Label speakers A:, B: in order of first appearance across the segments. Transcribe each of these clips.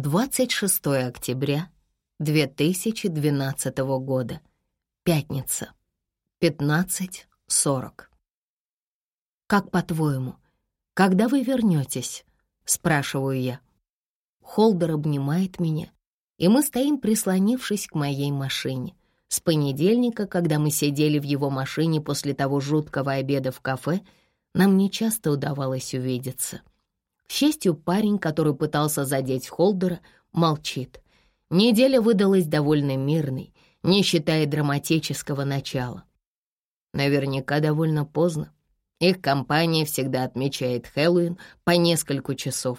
A: 26 октября 2012 года. Пятница. 15.40. «Как по-твоему, когда вы вернетесь?» — спрашиваю я. Холдер обнимает меня, и мы стоим, прислонившись к моей машине. С понедельника, когда мы сидели в его машине после того жуткого обеда в кафе, нам нечасто удавалось увидеться. К счастью, парень, который пытался задеть Холдера, молчит. Неделя выдалась довольно мирной, не считая драматического начала. Наверняка довольно поздно. Их компания всегда отмечает Хэллоуин по несколько часов.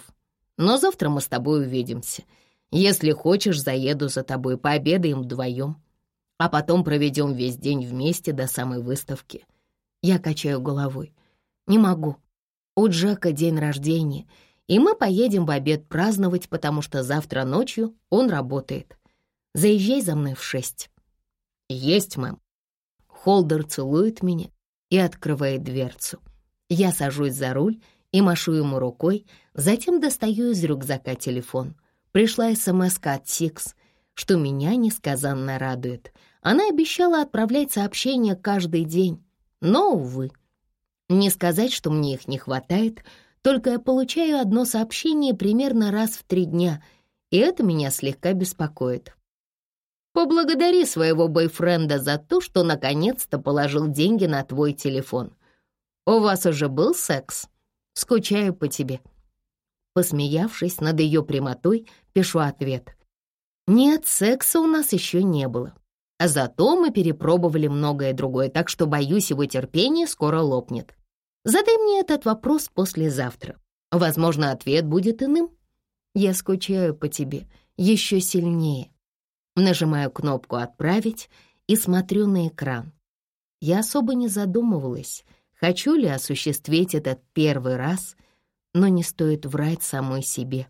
A: Но завтра мы с тобой увидимся. Если хочешь, заеду за тобой, пообедаем вдвоем. А потом проведем весь день вместе до самой выставки. Я качаю головой. Не могу. У Джека день рождения, и мы поедем в обед праздновать, потому что завтра ночью он работает. Заезжай за мной в шесть. Есть, мэм. Холдер целует меня и открывает дверцу. Я сажусь за руль и машу ему рукой, затем достаю из рюкзака телефон. Пришла смс от Сикс, что меня несказанно радует. Она обещала отправлять сообщения каждый день, но, увы. Не сказать, что мне их не хватает, только я получаю одно сообщение примерно раз в три дня, и это меня слегка беспокоит. Поблагодари своего бойфренда за то, что наконец-то положил деньги на твой телефон. У вас уже был секс? Скучаю по тебе. Посмеявшись над ее прямотой, пишу ответ. Нет, секса у нас еще не было. А зато мы перепробовали многое другое, так что, боюсь, его терпение скоро лопнет. Задай мне этот вопрос послезавтра. Возможно, ответ будет иным. Я скучаю по тебе еще сильнее. Нажимаю кнопку «Отправить» и смотрю на экран. Я особо не задумывалась, хочу ли осуществить этот первый раз, но не стоит врать самой себе.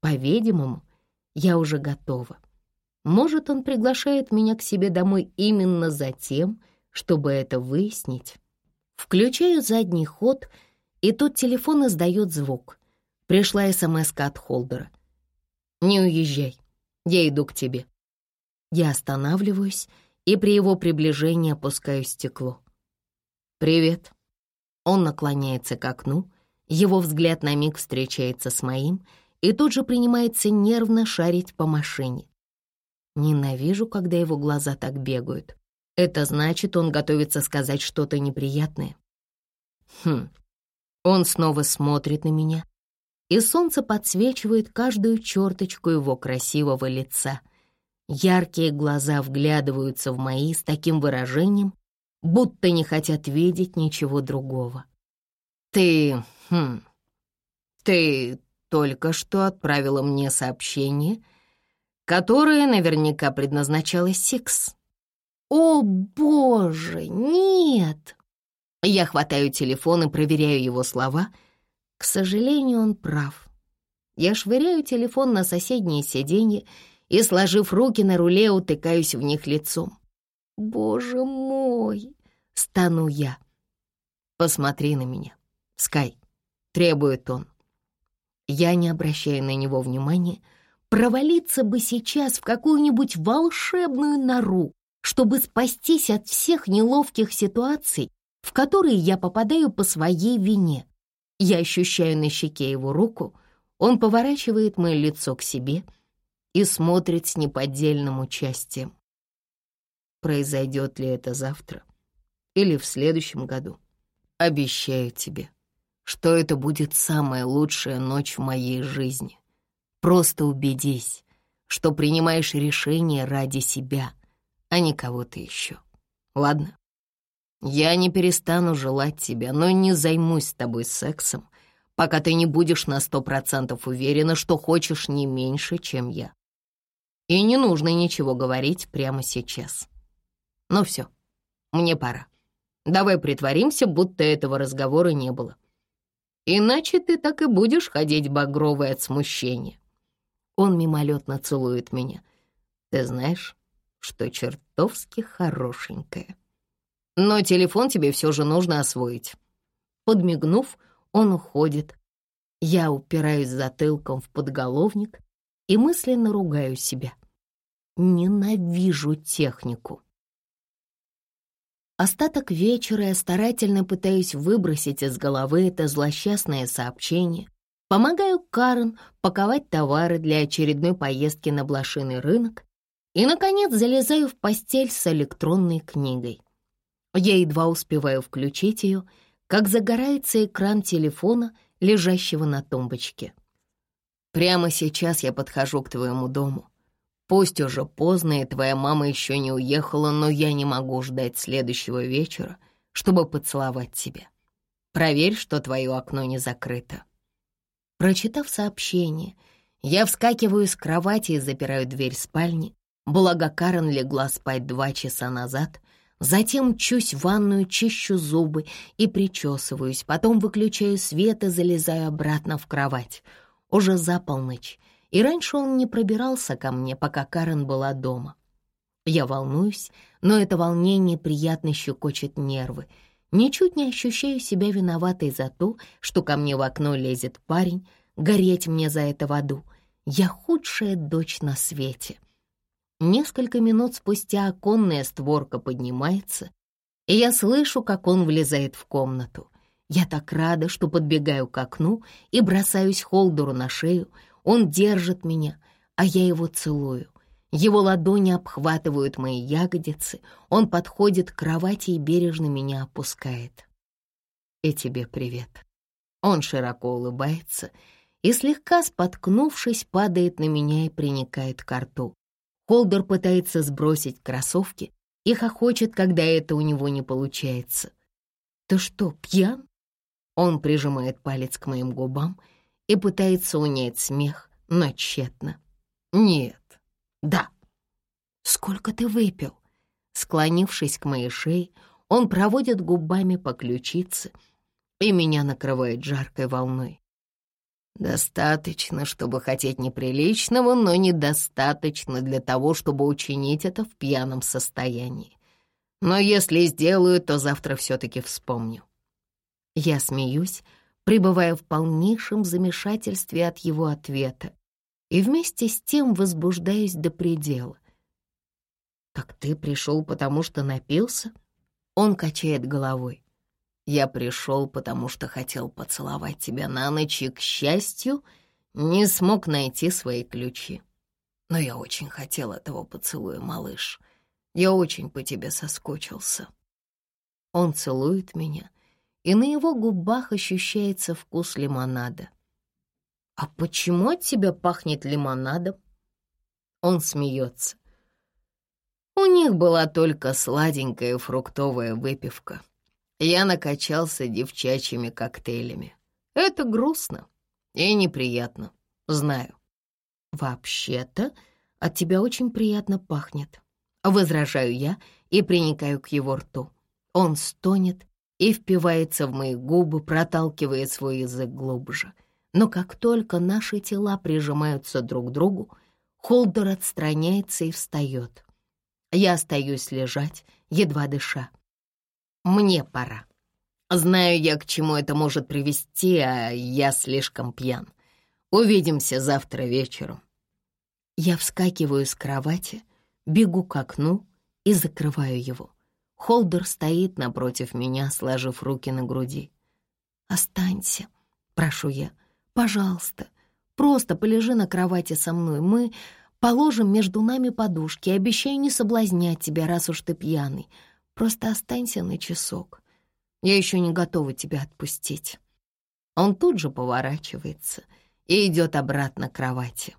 A: По-видимому, я уже готова. Может, он приглашает меня к себе домой именно за тем, чтобы это выяснить. Включаю задний ход, и тут телефон издает звук. Пришла смс от Холдера. «Не уезжай, я иду к тебе». Я останавливаюсь и при его приближении опускаю стекло. «Привет». Он наклоняется к окну, его взгляд на миг встречается с моим и тут же принимается нервно шарить по машине. Ненавижу, когда его глаза так бегают. Это значит, он готовится сказать что-то неприятное. Хм. Он снова смотрит на меня, и солнце подсвечивает каждую черточку его красивого лица. Яркие глаза вглядываются в мои с таким выражением, будто не хотят видеть ничего другого. «Ты... хм... ты только что отправила мне сообщение, которое наверняка предназначалось Сикс». «О, боже, нет!» Я хватаю телефон и проверяю его слова. К сожалению, он прав. Я швыряю телефон на соседнее сиденье и, сложив руки на руле, утыкаюсь в них лицом. «Боже мой!» — стану я. «Посмотри на меня, Скай», — требует он. Я не обращаю на него внимания. Провалиться бы сейчас в какую-нибудь волшебную нору, чтобы спастись от всех неловких ситуаций, в которые я попадаю по своей вине. Я ощущаю на щеке его руку, он поворачивает мое лицо к себе и смотрит с неподдельным участием. Произойдет ли это завтра или в следующем году? Обещаю тебе, что это будет самая лучшая ночь в моей жизни. Просто убедись, что принимаешь решение ради себя — а не кого-то еще. Ладно? Я не перестану желать тебя, но не займусь с тобой сексом, пока ты не будешь на сто процентов уверена, что хочешь не меньше, чем я. И не нужно ничего говорить прямо сейчас. Ну все, мне пора. Давай притворимся, будто этого разговора не было. Иначе ты так и будешь ходить багровой от смущения. Он мимолетно целует меня. Ты знаешь, что чертовски хорошенькая. Но телефон тебе все же нужно освоить. Подмигнув, он уходит. Я упираюсь затылком в подголовник и мысленно ругаю себя. Ненавижу технику. Остаток вечера я старательно пытаюсь выбросить из головы это злосчастное сообщение. Помогаю Карен паковать товары для очередной поездки на блошиный рынок и, наконец, залезаю в постель с электронной книгой. Я едва успеваю включить ее, как загорается экран телефона, лежащего на тумбочке. «Прямо сейчас я подхожу к твоему дому. Пусть уже поздно, и твоя мама еще не уехала, но я не могу ждать следующего вечера, чтобы поцеловать тебя. Проверь, что твое окно не закрыто». Прочитав сообщение, я вскакиваю с кровати и запираю дверь спальни, благо Карен легла спать два часа назад — Затем мчусь в ванную, чищу зубы и причесываюсь, потом выключаю свет и залезаю обратно в кровать. Уже за полночь, и раньше он не пробирался ко мне, пока Карен была дома. Я волнуюсь, но это волнение приятно щекочет нервы. Ничуть не ощущаю себя виноватой за то, что ко мне в окно лезет парень, гореть мне за это в аду. Я худшая дочь на свете. Несколько минут спустя оконная створка поднимается, и я слышу, как он влезает в комнату. Я так рада, что подбегаю к окну и бросаюсь Холдеру на шею. Он держит меня, а я его целую. Его ладони обхватывают мои ягодицы, он подходит к кровати и бережно меня опускает. И тебе привет. Он широко улыбается и, слегка споткнувшись, падает на меня и приникает к рту. Холдер пытается сбросить кроссовки и хохочет, когда это у него не получается. «Ты что, пьян?» Он прижимает палец к моим губам и пытается унять смех, но тщетно. «Нет, да». «Сколько ты выпил?» Склонившись к моей шее, он проводит губами по ключице, и меня накрывает жаркой волной. Достаточно, чтобы хотеть неприличного, но недостаточно для того, чтобы учинить это в пьяном состоянии. Но если сделаю, то завтра все-таки вспомню. Я смеюсь, пребывая в полнейшем замешательстве от его ответа, и вместе с тем возбуждаюсь до предела. «Так ты пришел, потому что напился?» Он качает головой. Я пришел, потому что хотел поцеловать тебя на ночь и, к счастью, не смог найти свои ключи. Но я очень хотел этого поцелуя, малыш. Я очень по тебе соскучился. Он целует меня, и на его губах ощущается вкус лимонада. «А почему от тебя пахнет лимонадом?» Он смеется. У них была только сладенькая фруктовая выпивка. Я накачался девчачьими коктейлями. Это грустно и неприятно, знаю. Вообще-то от тебя очень приятно пахнет. Возражаю я и приникаю к его рту. Он стонет и впивается в мои губы, проталкивая свой язык глубже. Но как только наши тела прижимаются друг к другу, Холдер отстраняется и встает. Я остаюсь лежать, едва дыша. Мне пора. Знаю я, к чему это может привести, а я слишком пьян. Увидимся завтра вечером. Я вскакиваю с кровати, бегу к окну и закрываю его. Холдер стоит напротив меня, сложив руки на груди. «Останься», — прошу я, — «пожалуйста, просто полежи на кровати со мной. Мы положим между нами подушки. Обещаю не соблазнять тебя, раз уж ты пьяный. Просто останься на часок. Я еще не готова тебя отпустить». Он тут же поворачивается и идет обратно к кровати.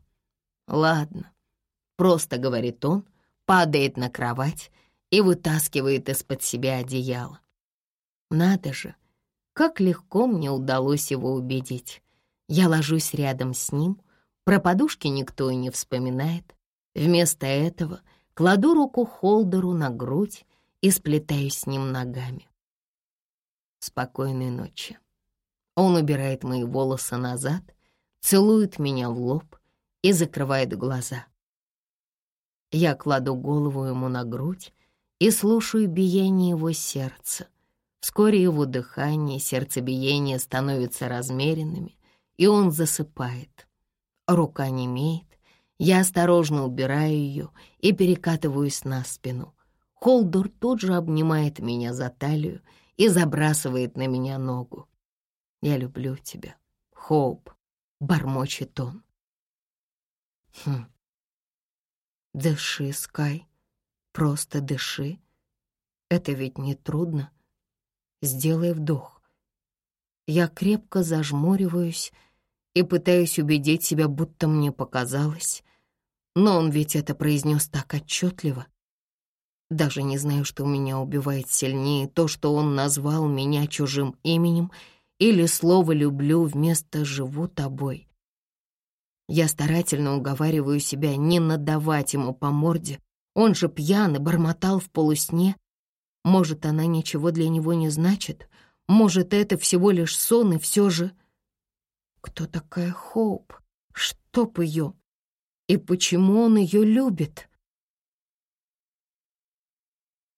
A: «Ладно», — просто говорит он, падает на кровать и вытаскивает из-под себя одеяло. Надо же, как легко мне удалось его убедить. Я ложусь рядом с ним, про подушки никто и не вспоминает. Вместо этого кладу руку Холдеру на грудь и сплетаюсь с ним ногами. Спокойной ночи. Он убирает мои волосы назад, целует меня в лоб и закрывает глаза. Я кладу голову ему на грудь и слушаю биение его сердца. Вскоре его дыхание, сердцебиение становятся размеренными, и он засыпает. Рука немеет, Я осторожно убираю ее и перекатываюсь на спину. Холдор тут же обнимает меня за талию и забрасывает на меня ногу. «Я люблю тебя, Хоуп», — бормочет он. Хм. Дыши, Скай, просто дыши. Это ведь не трудно. Сделай вдох. Я крепко зажмуриваюсь и пытаюсь убедить себя, будто мне показалось. Но он ведь это произнес так отчетливо. Даже не знаю, что меня убивает сильнее, то, что он назвал меня чужим именем или слово «люблю» вместо «живу тобой». Я старательно уговариваю себя не надавать ему по морде. Он же пьяный, бормотал в полусне. Может, она ничего для него не значит? Может, это всего лишь сон, и все же... Кто такая Хоуп? Чтоб ее? И почему он ее любит?